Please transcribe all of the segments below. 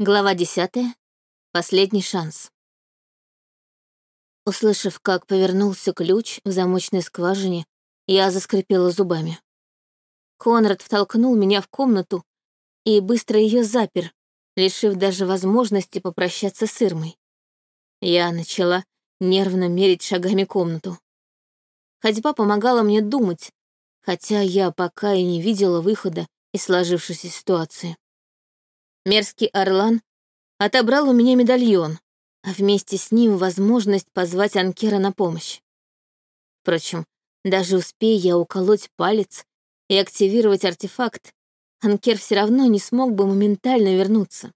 Глава десятая. Последний шанс. Услышав, как повернулся ключ в замочной скважине, я заскрипела зубами. Конрад втолкнул меня в комнату и быстро ее запер, лишив даже возможности попрощаться с Ирмой. Я начала нервно мерить шагами комнату. Ходьба помогала мне думать, хотя я пока и не видела выхода из сложившейся ситуации. Мерзкий Орлан отобрал у меня медальон, а вместе с ним возможность позвать Анкера на помощь. Впрочем, даже успея я уколоть палец и активировать артефакт, Анкер все равно не смог бы моментально вернуться.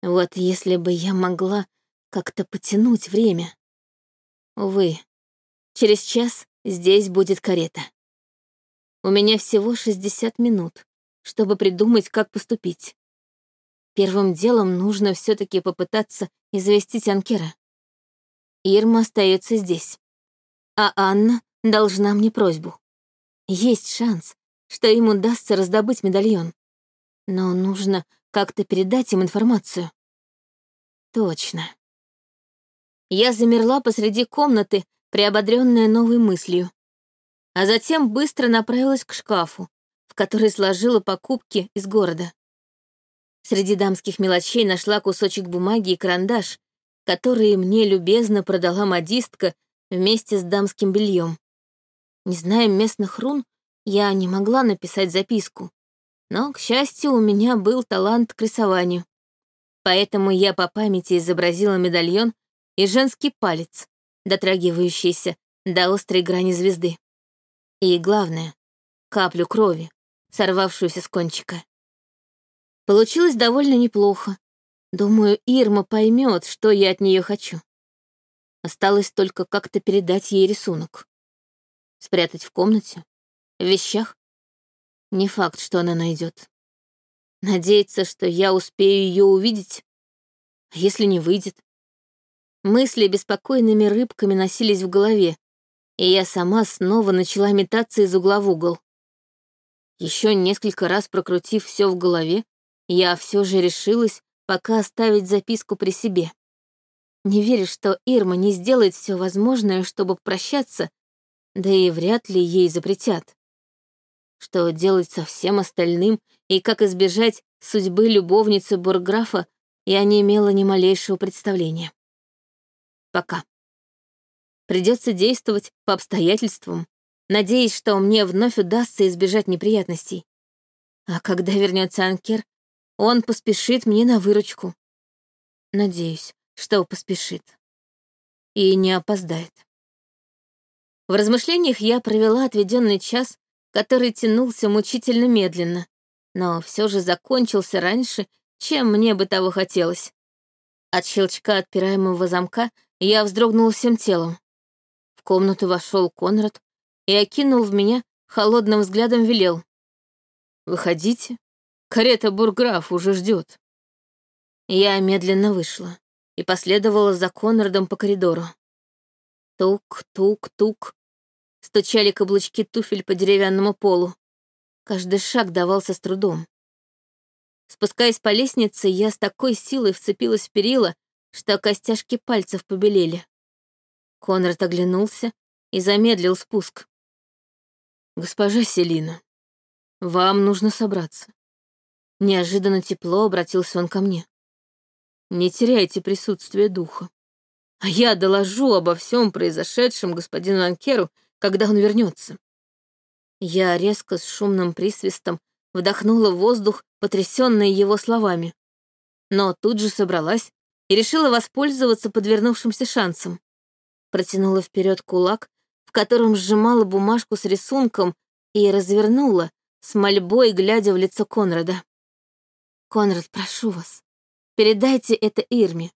Вот если бы я могла как-то потянуть время. Увы, через час здесь будет карета. У меня всего 60 минут, чтобы придумать, как поступить. Первым делом нужно все таки попытаться известить Анкера. Ирма остается здесь. А Анна должна мне просьбу. Есть шанс, что им удастся раздобыть медальон. Но нужно как-то передать им информацию. Точно. Я замерла посреди комнаты, приободренная новой мыслью. А затем быстро направилась к шкафу, в который сложила покупки из города. Среди дамских мелочей нашла кусочек бумаги и карандаш, которые мне любезно продала модистка вместе с дамским бельем. Не зная местных рун, я не могла написать записку. Но, к счастью, у меня был талант к рисованию. Поэтому я по памяти изобразила медальон и женский палец, дотрагивающийся до острой грани звезды. И главное — каплю крови, сорвавшуюся с кончика. Получилось довольно неплохо. Думаю, Ирма поймет, что я от нее хочу. Осталось только как-то передать ей рисунок. Спрятать в комнате, в вещах. Не факт, что она найдет. Надеяться, что я успею ее увидеть. А если не выйдет? Мысли беспокойными рыбками носились в голове, и я сама снова начала метаться из угла в угол. Еще несколько раз прокрутив все в голове, я все же решилась пока оставить записку при себе. Не верю, что Ирма не сделает все возможное, чтобы прощаться, да и вряд ли ей запретят. Что делать со всем остальным и как избежать судьбы любовницы Бурграфа, я не имела ни малейшего представления. Пока. Придется действовать по обстоятельствам, надеясь, что мне вновь удастся избежать неприятностей. А когда вернется Анкер, он поспешит мне на выручку. Надеюсь, что поспешит. И не опоздает. В размышлениях я провела отведенный час, который тянулся мучительно медленно, но все же закончился раньше, чем мне бы того хотелось. От щелчка отпираемого замка я вздрогнула всем телом. В комнату вошел Конрад и окинул в меня холодным взглядом велел. «Выходите, Карета бурграф уже ждет. Я медленно вышла и последовала за Конрадом по коридору. Тук-тук-тук. Стучали каблучки туфель по деревянному полу. Каждый шаг давался с трудом. Спускаясь по лестнице, я с такой силой вцепилась в перила, что костяшки пальцев побелели. Конрад оглянулся и замедлил спуск. «Госпожа Селина, вам нужно собраться. Неожиданно тепло обратился он ко мне. Не теряйте присутствие духа. А я доложу обо всем произошедшем господину Анкеру, когда он вернется. Я резко с шумным присвистом вдохнула воздух, потрясенный его словами. Но тут же собралась и решила воспользоваться подвернувшимся шансом. Протянула вперед кулак, в котором сжимала бумажку с рисунком, и развернула, с мольбой глядя в лицо Конрада. Конрад, прошу вас, передайте это Ирме.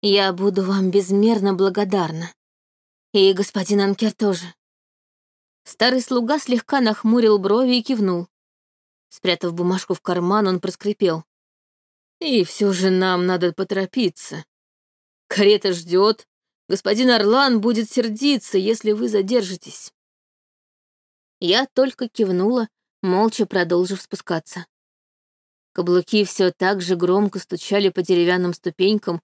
Я буду вам безмерно благодарна. И господин Анкер тоже. Старый слуга слегка нахмурил брови и кивнул. Спрятав бумажку в карман, он проскрипел. «И все же нам надо поторопиться. Карета ждет. Господин Орлан будет сердиться, если вы задержитесь». Я только кивнула, молча продолжив спускаться. Каблуки все так же громко стучали по деревянным ступенькам,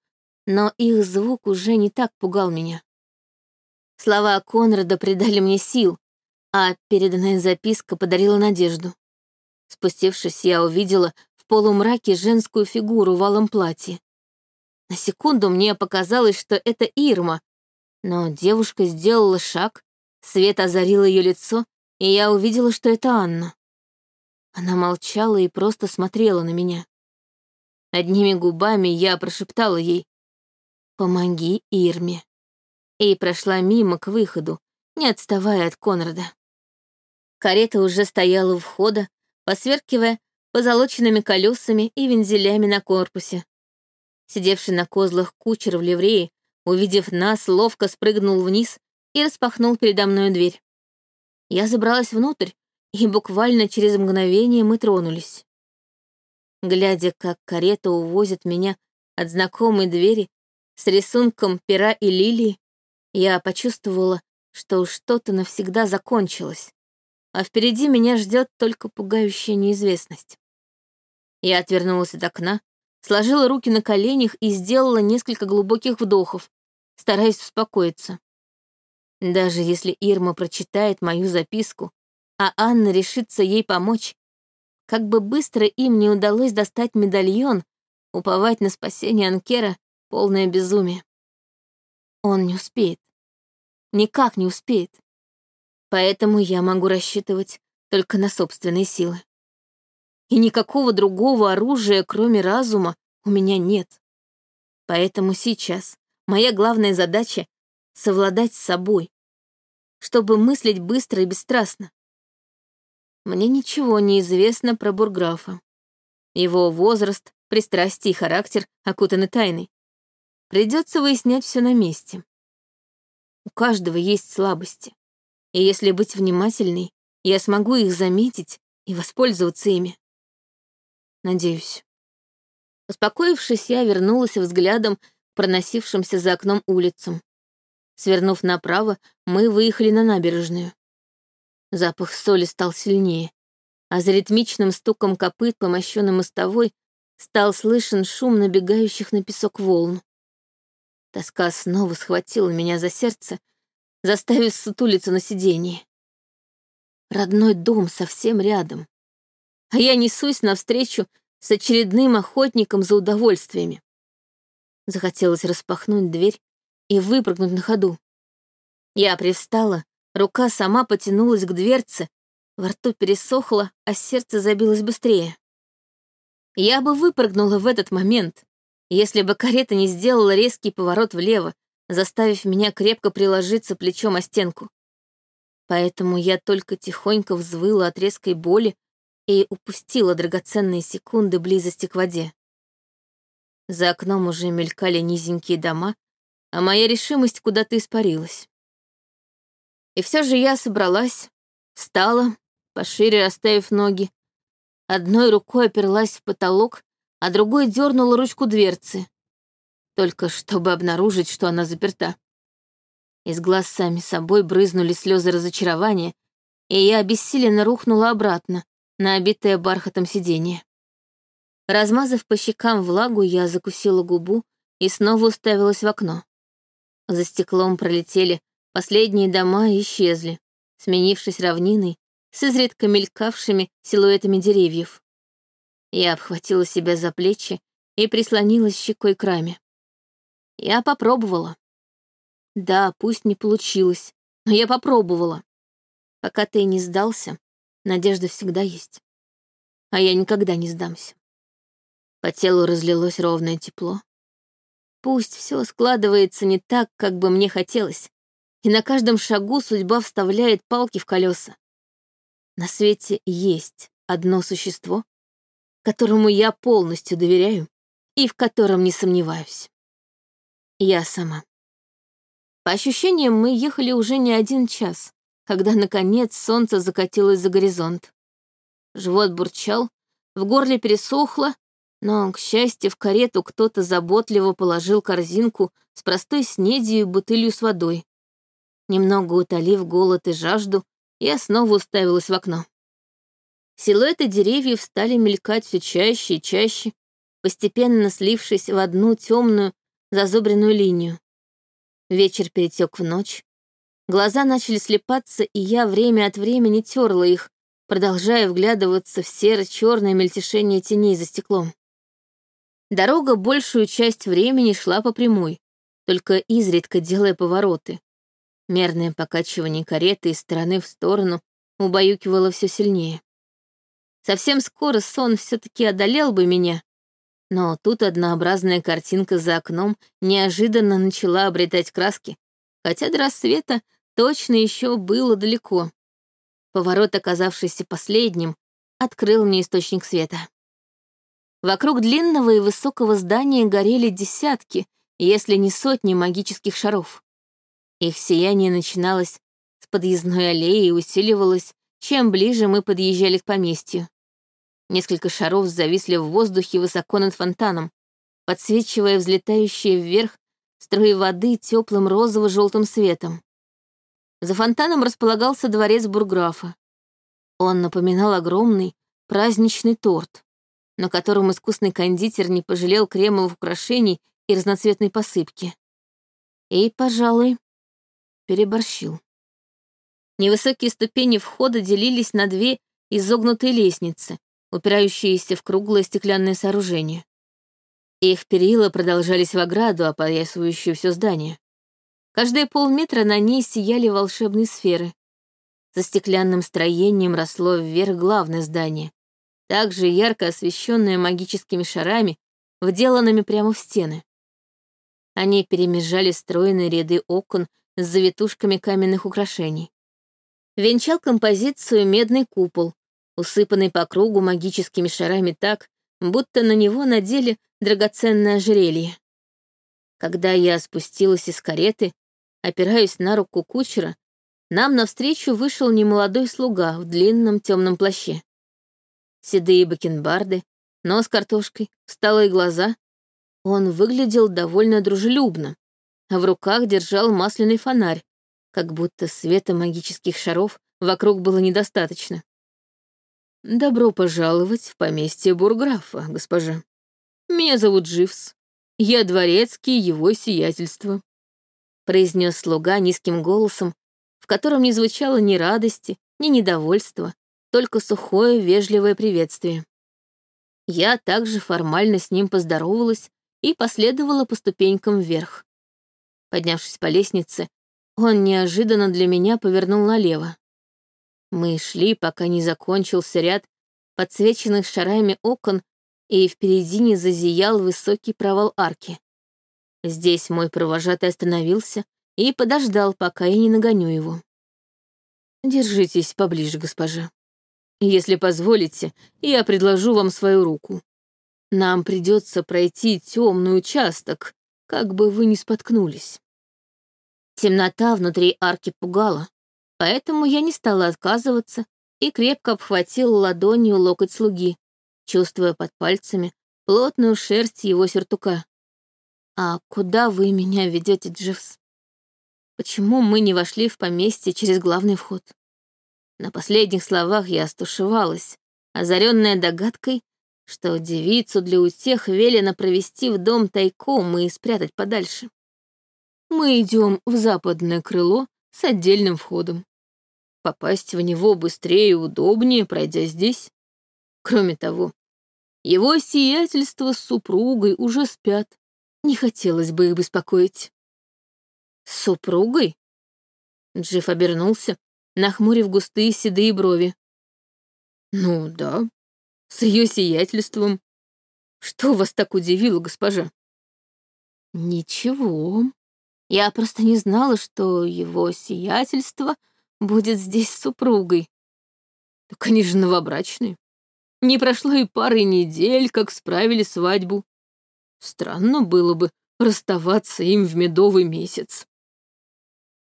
но их звук уже не так пугал меня. Слова Конрада придали мне сил, а переданная записка подарила надежду. Спустившись, я увидела в полумраке женскую фигуру в алом платье. На секунду мне показалось, что это Ирма, но девушка сделала шаг, свет озарил ее лицо, и я увидела, что это Анна. Она молчала и просто смотрела на меня. Одними губами я прошептала ей «Помоги Ирме» и прошла мимо к выходу, не отставая от Конрада. Карета уже стояла у входа, посверкивая позолоченными колесами и вензелями на корпусе. Сидевший на козлах кучер в ливрее, увидев нас, ловко спрыгнул вниз и распахнул передо мной дверь. Я забралась внутрь, и буквально через мгновение мы тронулись. Глядя, как карета увозит меня от знакомой двери с рисунком пера и лилии, я почувствовала, что что-то навсегда закончилось, а впереди меня ждет только пугающая неизвестность. Я отвернулась от окна, сложила руки на коленях и сделала несколько глубоких вдохов, стараясь успокоиться. Даже если Ирма прочитает мою записку, а Анна решится ей помочь, как бы быстро им не удалось достать медальон, уповать на спасение Анкера — полное безумие. Он не успеет. Никак не успеет. Поэтому я могу рассчитывать только на собственные силы. И никакого другого оружия, кроме разума, у меня нет. Поэтому сейчас моя главная задача — совладать с собой, чтобы мыслить быстро и бесстрастно. Мне ничего не известно про Бурграфа. Его возраст, пристрастие и характер окутаны тайной. Придется выяснять все на месте. У каждого есть слабости. И если быть внимательной, я смогу их заметить и воспользоваться ими. Надеюсь. Успокоившись, я вернулась взглядом к проносившимся за окном улицам. Свернув направо, мы выехали на набережную. Запах соли стал сильнее, а за ритмичным стуком копыт по мощенной мостовой стал слышен шум набегающих на песок волн. Тоска снова схватила меня за сердце, заставив сутулиться на сиденье. Родной дом совсем рядом. А я несусь навстречу с очередным охотником за удовольствиями. Захотелось распахнуть дверь и выпрыгнуть на ходу. Я привстала, рука сама потянулась к дверце, во рту пересохло, а сердце забилось быстрее. Я бы выпрыгнула в этот момент, если бы карета не сделала резкий поворот влево, заставив меня крепко приложиться плечом о стенку. Поэтому я только тихонько взвыла от резкой боли и упустила драгоценные секунды близости к воде. За окном уже мелькали низенькие дома, а моя решимость куда-то испарилась. И все же я собралась, встала, пошире расставив ноги, одной рукой оперлась в потолок а другой дернула ручку дверцы, только чтобы обнаружить, что она заперта. Из глаз сами собой брызнули слезы разочарования, и я обессиленно рухнула обратно на обитое бархатом сиденье. Размазав по щекам влагу, я закусила губу и снова уставилась в окно. За стеклом пролетели последние дома исчезли, сменившись равниной с изредка мелькавшими силуэтами деревьев. Я обхватила себя за плечи и прислонилась щекой к раме. Я попробовала. Да, пусть не получилось, но я попробовала. Пока ты не сдался, надежда всегда есть. А я никогда не сдамся. По телу разлилось ровное тепло. Пусть все складывается не так, как бы мне хотелось, и на каждом шагу судьба вставляет палки в колеса. На свете есть одно существо, которому я полностью доверяю и в котором не сомневаюсь. Я сама. По ощущениям, мы ехали уже не один час, когда, наконец, солнце закатилось за горизонт. Живот бурчал, в горле пересохло, но, к счастью, в карету кто-то заботливо положил корзинку с простой снедью и бутылью с водой. Немного утолив голод и жажду, я снова уставилась в окно. Силуэты деревьев стали мелькать все чаще и чаще, постепенно слившись в одну темную, зазубренную линию. Вечер перетек в ночь. Глаза начали слепаться, и я время от времени терла их, продолжая вглядываться в серо-черное мельтешение теней за стеклом. Дорога большую часть времени шла по прямой, только изредка делая повороты. Мерное покачивание кареты из стороны в сторону убаюкивало все сильнее. Совсем скоро сон все-таки одолел бы меня, но тут однообразная картинка за окном неожиданно начала обретать краски, хотя до рассвета точно еще было далеко. Поворот, оказавшийся последним, открыл мне источник света. Вокруг длинного и высокого здания горели десятки, если не сотни магических шаров. Их сияние начиналось с подъездной аллеи и усиливалось, чем ближе мы подъезжали к поместью. Несколько шаров зависли в воздухе высоко над фонтаном, подсвечивая взлетающие вверх струи воды теплым розово-желтым светом. За фонтаном располагался дворец бурграфа. Он напоминал огромный праздничный торт на котором искусный кондитер не пожалел кремовых украшений и разноцветной посыпки. И, пожалуй, переборщил. Невысокие ступени входа делились на две изогнутые лестницы, упирающиеся в круглое стеклянное сооружение. Их перила продолжались в ограду, опоясывающую все здание. Каждые полметра на ней сияли волшебные сферы. За стеклянным строением росло вверх главное здание, также ярко освещенная магическими шарами, вделанными прямо в стены. Они перемежали стройные ряды окон с завитушками каменных украшений. Венчал композицию медный купол, усыпанный по кругу магическими шарами так, будто на него надели драгоценное ожерелье. Когда я спустилась из кареты, опираясь на руку кучера, нам навстречу вышел немолодой слуга в длинном темном плаще седые бакенбарды, нос картошкой, всталые глаза. Он выглядел довольно дружелюбно, а в руках держал масляный фонарь, как будто света магических шаров вокруг было недостаточно. «Добро пожаловать в поместье бурграфа, госпожа. Меня зовут Дживс. Я дворецкий его сиятельства», — произнес слуга низким голосом, в котором не звучало ни радости, ни недовольства, только сухое, вежливое приветствие. Я также формально с ним поздоровалась и последовала по ступенькам вверх. Поднявшись по лестнице, он неожиданно для меня повернул налево. Мы шли, пока не закончился ряд подсвеченных шарами окон, и впереди не зазиял высокий провал арки. Здесь мой провожатый остановился и подождал, пока я не нагоню его. «Держитесь поближе, госпожа», если позволите, я предложу вам свою руку. Нам придется пройти темный участок, как бы вы ни споткнулись. Темнота внутри арки пугала, поэтому я не стала отказываться и крепко обхватила ладонью локоть слуги, чувствуя под пальцами плотную шерсть его сюртука. «А куда вы меня ведете, Дживс? Почему мы не вошли в поместье через главный вход?» На последних словах я стушевалась, озаренная догадкой, что девицу для утех велено провести в дом тайком и спрятать подальше. Мы идем в западное крыло с отдельным входом. Попасть в него быстрее и удобнее, пройдя здесь. Кроме того, его сиятельство с супругой уже спят. Не хотелось бы их беспокоить. С супругой? Джифф обернулся, нахмурив густые седые брови. «Ну да, с ее сиятельством. Что вас так удивило, госпожа?» «Ничего. Я просто не знала, что его сиятельство будет здесь с супругой. Так они же новобрачные. Не прошло и пары недель, как справили свадьбу. Странно было бы расставаться им в медовый месяц».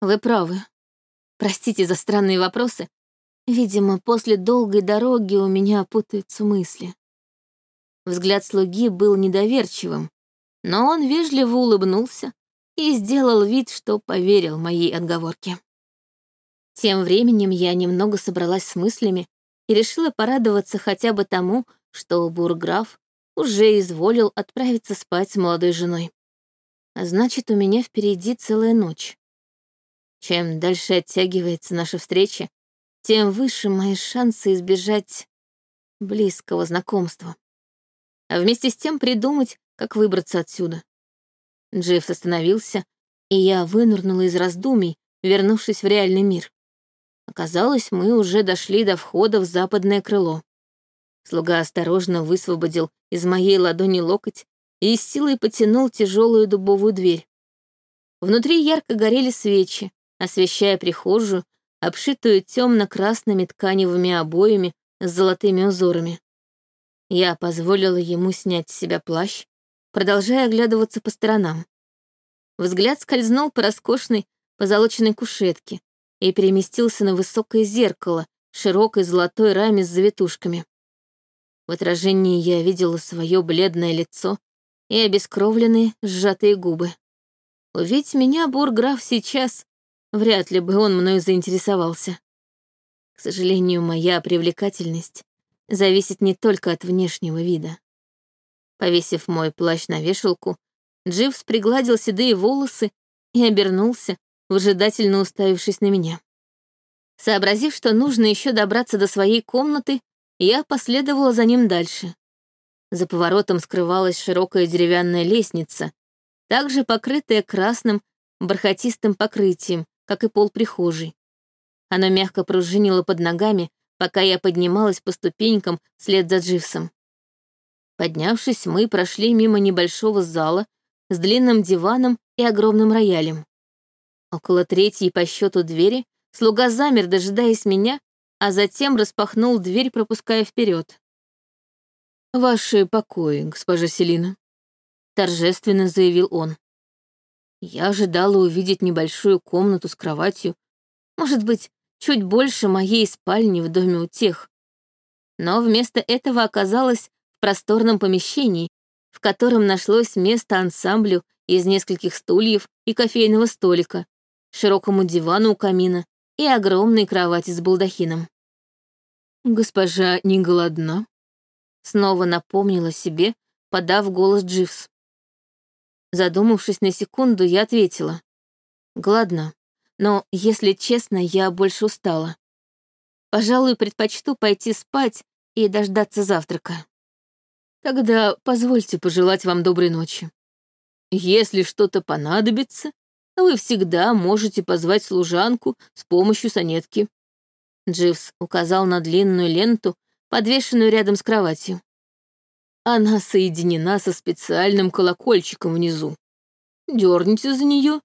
«Вы правы», Простите за странные вопросы. Видимо, после долгой дороги у меня путаются мысли. Взгляд слуги был недоверчивым, но он вежливо улыбнулся и сделал вид, что поверил моей отговорке. Тем временем я немного собралась с мыслями и решила порадоваться хотя бы тому, что бурграф уже изволил отправиться спать с молодой женой. А значит, у меня впереди целая ночь. Чем дальше оттягивается наша встреча, тем выше мои шансы избежать близкого знакомства. А вместе с тем придумать, как выбраться отсюда. Джефф остановился, и я вынырнула из раздумий, вернувшись в реальный мир. Оказалось, мы уже дошли до входа в западное крыло. Слуга осторожно высвободил из моей ладони локоть и с силой потянул тяжелую дубовую дверь. Внутри ярко горели свечи, освещая прихожую, обшитую темно-красными тканевыми обоями с золотыми узорами. Я позволила ему снять с себя плащ, продолжая оглядываться по сторонам. Взгляд скользнул по роскошной позолоченной кушетке и переместился на высокое зеркало в широкой золотой раме с завитушками. В отражении я видела свое бледное лицо и обескровленные сжатые губы. Увидеть меня, бурграф, сейчас, вряд ли бы он мною заинтересовался. К сожалению, моя привлекательность зависит не только от внешнего вида. Повесив мой плащ на вешалку, Дживс пригладил седые волосы и обернулся, выжидательно уставившись на меня. Сообразив, что нужно еще добраться до своей комнаты, я последовала за ним дальше. За поворотом скрывалась широкая деревянная лестница, также покрытая красным бархатистым покрытием, как и пол прихожей. Оно мягко пружинило под ногами, пока я поднималась по ступенькам вслед за Дживсом. Поднявшись, мы прошли мимо небольшого зала с длинным диваном и огромным роялем. Около третьей по счету двери слуга замер, дожидаясь меня, а затем распахнул дверь, пропуская вперед. «Ваши покои, госпожа Селина», — торжественно заявил он. Я ожидала увидеть небольшую комнату с кроватью, может быть, чуть больше моей спальни в доме у тех. Но вместо этого оказалось в просторном помещении, в котором нашлось место ансамблю из нескольких стульев и кофейного столика, широкому дивану у камина и огромной кровати с балдахином. «Госпожа не голодна?» Снова напомнила себе, подав голос Дживс. Задумавшись на секунду, я ответила. «Голодна, но, если честно, я больше устала. Пожалуй, предпочту пойти спать и дождаться завтрака. Тогда позвольте пожелать вам доброй ночи. Если что-то понадобится, вы всегда можете позвать служанку с помощью сонетки. Дживс указал на длинную ленту, подвешенную рядом с кроватью. Она соединена со специальным колокольчиком внизу. Дерните за нее,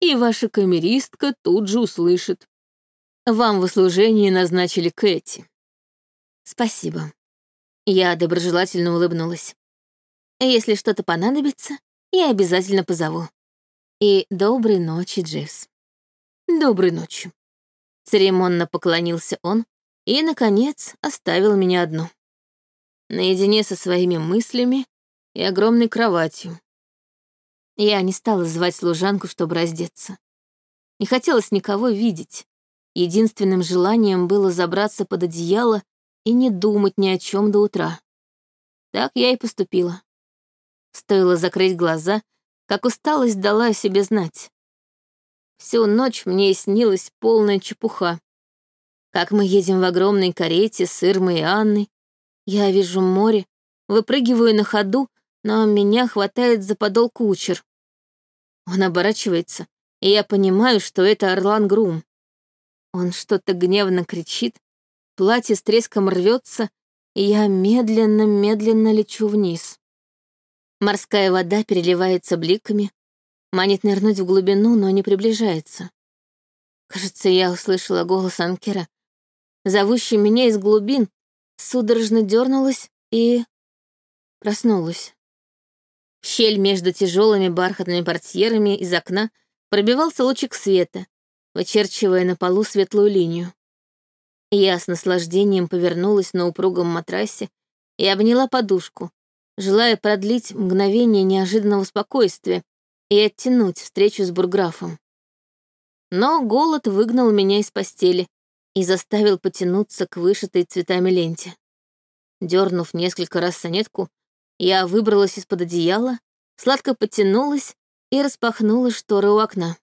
и ваша камеристка тут же услышит. Вам в услужении назначили Кэти. Спасибо. Я доброжелательно улыбнулась. Если что-то понадобится, я обязательно позову. И доброй ночи, Дживс. Доброй ночи. Церемонно поклонился он и, наконец, оставил меня одну. Наедине со своими мыслями и огромной кроватью. Я не стала звать служанку, чтобы раздеться. Не хотелось никого видеть. Единственным желанием было забраться под одеяло и не думать ни о чем до утра. Так я и поступила. Стоило закрыть глаза, как усталость дала о себе знать. Всю ночь мне снилась полная чепуха. Как мы едем в огромной карете с Ирмой и Анной, я вижу море, выпрыгиваю на ходу, но меня хватает за подол кучер. Он оборачивается, и я понимаю, что это Орлан Грум. Он что-то гневно кричит, платье с треском рвется, и я медленно-медленно лечу вниз. Морская вода переливается бликами, манит нырнуть в глубину, но не приближается. Кажется, я услышала голос Анкера, зовущий меня из глубин, судорожно дернулась и... проснулась. В щель между тяжелыми бархатными портьерами из окна пробивался лучик света, вычерчивая на полу светлую линию. Я с наслаждением повернулась на упругом матрасе и обняла подушку, желая продлить мгновение неожиданного спокойствия и оттянуть встречу с бурграфом. Но голод выгнал меня из постели, и заставил потянуться к вышитой цветами ленте. Дернув несколько раз сонетку, я выбралась из-под одеяла, сладко потянулась и распахнула шторы у окна.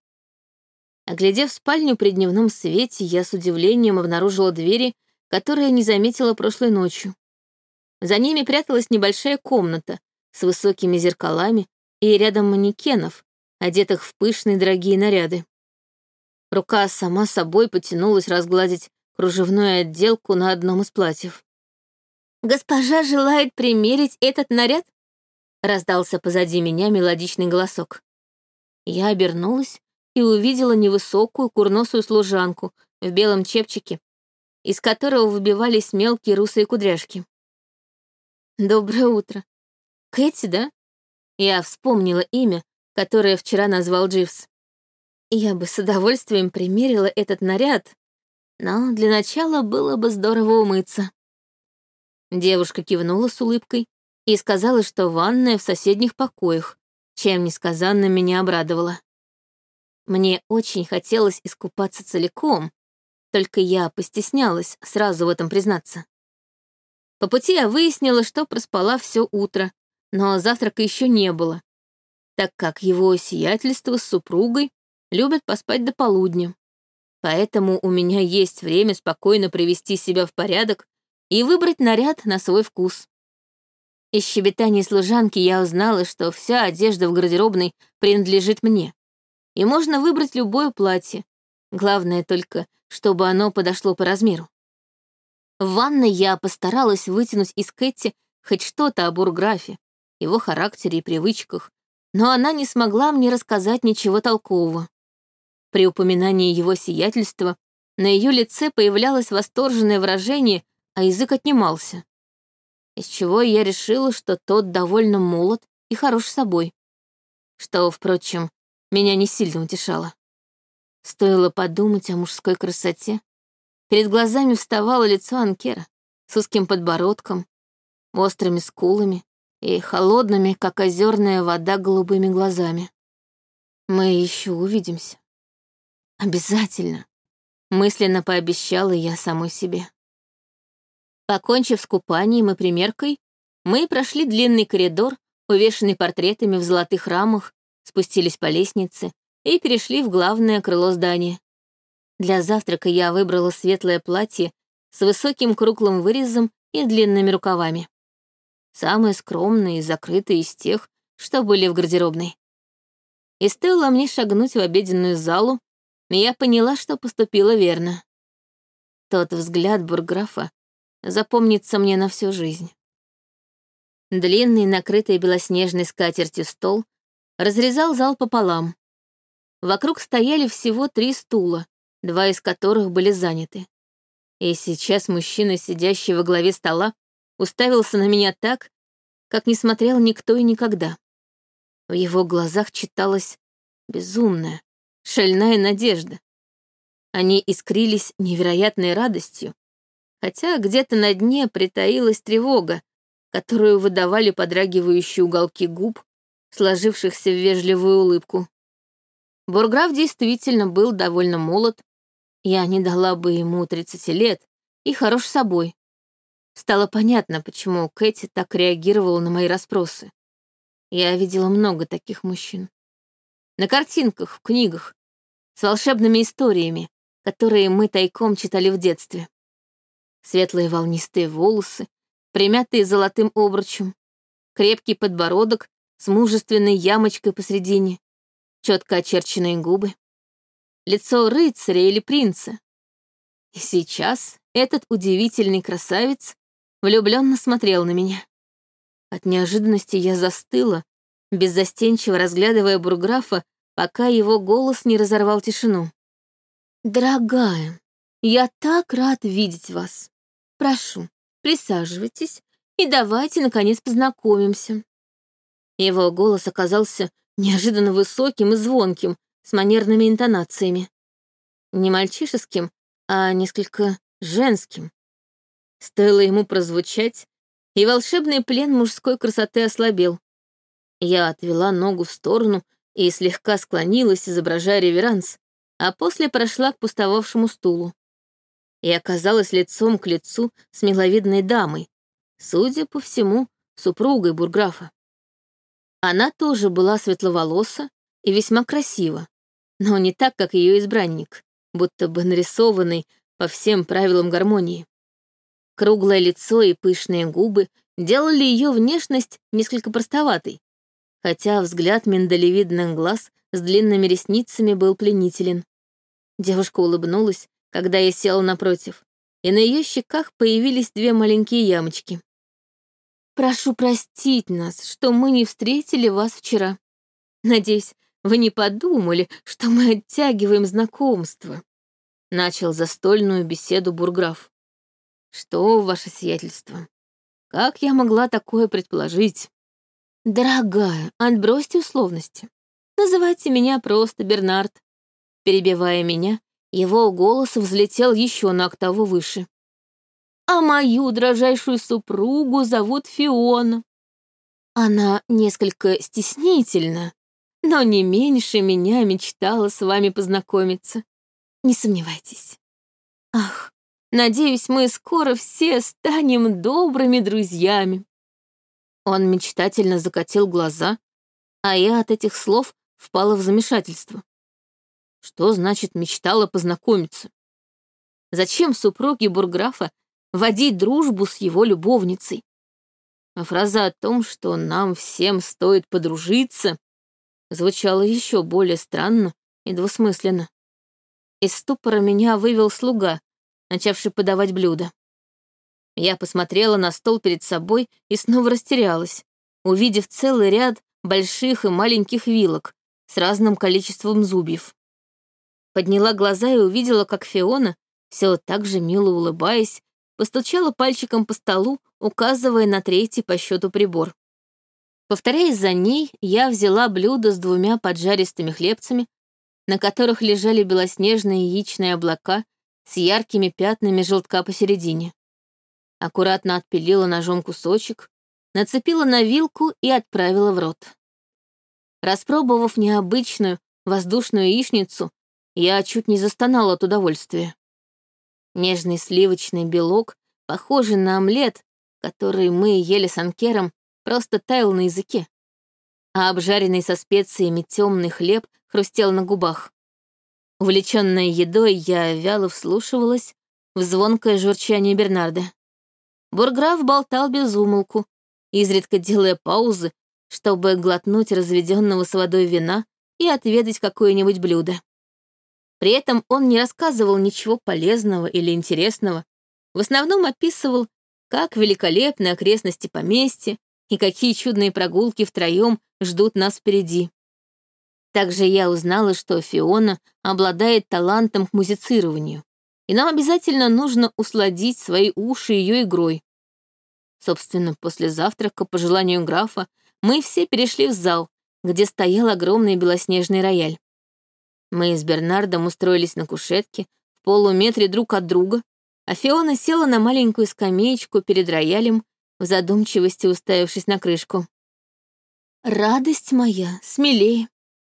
Оглядев спальню при дневном свете, я с удивлением обнаружила двери, которые не заметила прошлой ночью. За ними пряталась небольшая комната с высокими зеркалами и рядом манекенов, одетых в пышные дорогие наряды. Рука сама собой потянулась разгладить кружевную отделку на одном из платьев. «Госпожа желает примерить этот наряд?» — раздался позади меня мелодичный голосок. Я обернулась и увидела невысокую курносую служанку в белом чепчике, из которого выбивались мелкие русые кудряшки. «Доброе утро. Кэти, да?» Я вспомнила имя, которое вчера назвал Дживс. Я бы с удовольствием примерила этот наряд, но для начала было бы здорово умыться. Девушка кивнула с улыбкой и сказала, что ванная в соседних покоях, чем несказанно меня обрадовала. Мне очень хотелось искупаться целиком, только я постеснялась сразу в этом признаться. По пути я выяснила, что проспала все утро, но завтрака еще не было, так как его сиятельство с супругой любят поспать до полудня. Поэтому у меня есть время спокойно привести себя в порядок и выбрать наряд на свой вкус. Из щебетания служанки я узнала, что вся одежда в гардеробной принадлежит мне. И можно выбрать любое платье. Главное только, чтобы оно подошло по размеру. В ванной я постаралась вытянуть из Кэти хоть что-то о бурграфе, его характере и привычках, но она не смогла мне рассказать ничего толкового. При упоминании его сиятельства на ее лице появлялось восторженное выражение а язык отнимался. Из чего я решила, что тот довольно молод и хорош собой. Что, впрочем, меня не сильно утешало. Стоило подумать о мужской красоте. Перед глазами вставало лицо Анкера с узким подбородком, острыми скулами и холодными, как озерная вода, голубыми глазами. Мы еще увидимся. Обязательно. Мысленно пообещала я самой себе. Покончив с купанием и примеркой, мы прошли длинный коридор, увешанный портретами в золотых рамах, спустились по лестнице и перешли в главное крыло здания. Для завтрака я выбрала светлое платье с высоким круглым вырезом и длинными рукавами. Самое скромное и закрытое из тех, что были в гардеробной. И стоило мне шагнуть в обеденную залу, я поняла, что поступила верно. Тот взгляд бурграфа запомнится мне на всю жизнь. Длинный, накрытый белоснежной скатертью стол разрезал зал пополам. Вокруг стояли всего три стула, два из которых были заняты. И сейчас мужчина, сидящий во главе стола, уставился на меня так, как не смотрел никто и никогда. В его глазах читалась безумная, шальная надежда. Они искрились невероятной радостью, хотя где-то на дне притаилась тревога, которую выдавали подрагивающие уголки губ, сложившихся в вежливую улыбку. Бурграф действительно был довольно молод, я не дала бы ему 30 лет, и хорош собой. Стало понятно, почему Кэти так реагировала на мои расспросы. Я видела много таких мужчин. На картинках, в книгах, с волшебными историями, которые мы тайком читали в детстве светлые волнистые волосы, примятые золотым обручем, крепкий подбородок с мужественной ямочкой посредине, четко очерченные губы, лицо рыцаря или принца. И сейчас этот удивительный красавец влюбленно смотрел на меня. От неожиданности я застыла, беззастенчиво разглядывая бурграфа, пока его голос не разорвал тишину. «Дорогая, я так рад видеть вас. Прошу, присаживайтесь и давайте, наконец, познакомимся». Его голос оказался неожиданно высоким и звонким, с манерными интонациями. Не мальчишеским, а несколько женским. Стоило ему прозвучать, и волшебный плен мужской красоты ослабел. Я отвела ногу в сторону и слегка склонилась, изображая реверанс, а после прошла к пустовавшему стулу. и оказалась лицом к лицу с миловидной дамой, судя по всему, супругой бурграфа. Она тоже была светловолоса и весьма красива, но не так, как ее избранник, будто бы нарисованный по всем правилам гармонии. Круглое лицо и пышные губы делали ее внешность несколько простоватой, хотя взгляд миндалевидных глаз с длинными ресницами был пленителен. Девушка улыбнулась, когда я села напротив, и на ее щеках появились две маленькие ямочки. «Прошу простить нас, что мы не встретили вас вчера. Надеюсь, вы не подумали, что мы оттягиваем знакомство», — начал застольную беседу бурграф. «Что, ваше сиятельство? Как я могла такое предположить?» «Дорогая, отбросьте условности. Называйте меня просто Бернард». Перебивая меня, его голос взлетел еще на октаву выше. «А мою дрожайшую супругу зовут Фиона. Она несколько стеснительна, но не меньше меня мечтала с вами познакомиться. Не сомневайтесь. Ах, надеюсь, мы скоро все станем добрыми друзьями». Он мечтательно закатил глаза, а я от этих слов впала в замешательство. Что значит мечтала познакомиться? Зачем супруге бурграфа водить дружбу с его любовницей? А фраза о том, что нам всем стоит подружиться, звучала еще более странно и двусмысленно. Из ступора меня вывел слуга, начавший подавать блюда. Я посмотрела на стол перед собой и снова растерялась, увидев целый ряд больших и маленьких вилок с разным количеством зубьев. Подняла глаза и увидела, как Фиона, все так же мило улыбаясь, постучала пальчиком по столу, указывая на третий по счету прибор. Повторяясь за ней, я взяла блюдо с двумя поджаристыми хлебцами, на которых лежали белоснежные яичные облака с яркими пятнами желтка посередине аккуратно отпилила ножом кусочек, нацепила на вилку и отправила в рот. Распробовав необычную воздушную яичницу, я чуть не застонала от удовольствия. Нежный сливочный белок, похожий на омлет, который мы ели с анкером, просто таял на языке. А обжаренный со специями темный хлеб хрустел на губах. Увлеченная едой, я вяло вслушивалась в звонкое журчание Бернарда. Бурграф болтал без умолку, изредка делая паузы, чтобы глотнуть разведенного с водой вина и отведать какое-нибудь блюдо. При этом он не рассказывал ничего полезного или интересного, в основном описывал, как великолепны окрестности поместья и какие чудные прогулки втроем ждут нас впереди. Также я узнала, что Фиона обладает талантом к музицированию и нам обязательно нужно усладить свои уши ее игрой. Собственно, после завтрака, по желанию графа, мы все перешли в зал, где стоял огромный белоснежный рояль. Мы с Бернардом устроились на кушетке в полуметре друг от друга, а Фиона села на маленькую скамеечку перед роялем, в задумчивости уставившись на крышку. «Радость моя, смелее.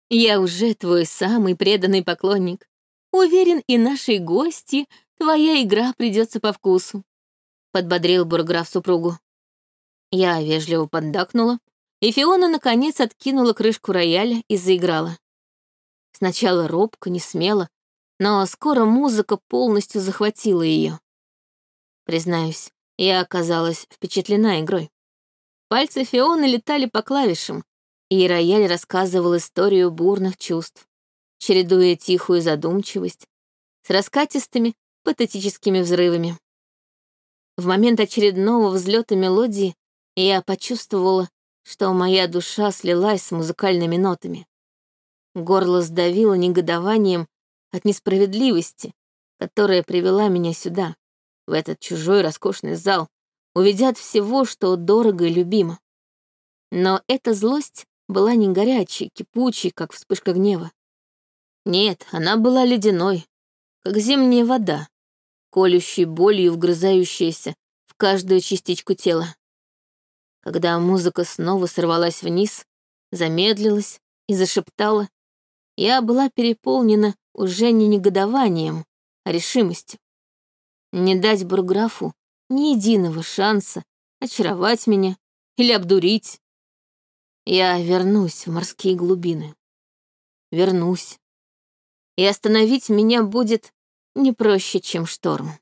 Я уже твой самый преданный поклонник. Уверен, и нашей гости твоя игра придется по вкусу», — подбодрил бурграф супругу. Я вежливо поддакнула, и Фиона наконец откинула крышку рояля и заиграла. Сначала робко, не смело, но скоро музыка полностью захватила ее. Признаюсь, я оказалась впечатлена игрой. Пальцы Фионы летали по клавишам, и рояль рассказывал историю бурных чувств чередуя тихую задумчивость с раскатистыми патетическими взрывами. В момент очередного взлета мелодии я почувствовала, что моя душа слилась с музыкальными нотами. Горло сдавило негодованием от несправедливости, которая привела меня сюда, в этот чужой роскошный зал, увидя от всего, что дорого и любимо. Но эта злость была не горячей, кипучей, как вспышка гнева. Нет, она была ледяной, как зимняя вода, колющей болью вгрызающаяся в каждую частичку тела. Когда музыка снова сорвалась вниз, замедлилась и зашептала, я была переполнена уже не негодованием, а решимостью. Не дать бурграфу ни единого шанса очаровать меня или обдурить. Я вернусь в морские глубины. Вернусь. И остановить меня будет не проще, чем шторм.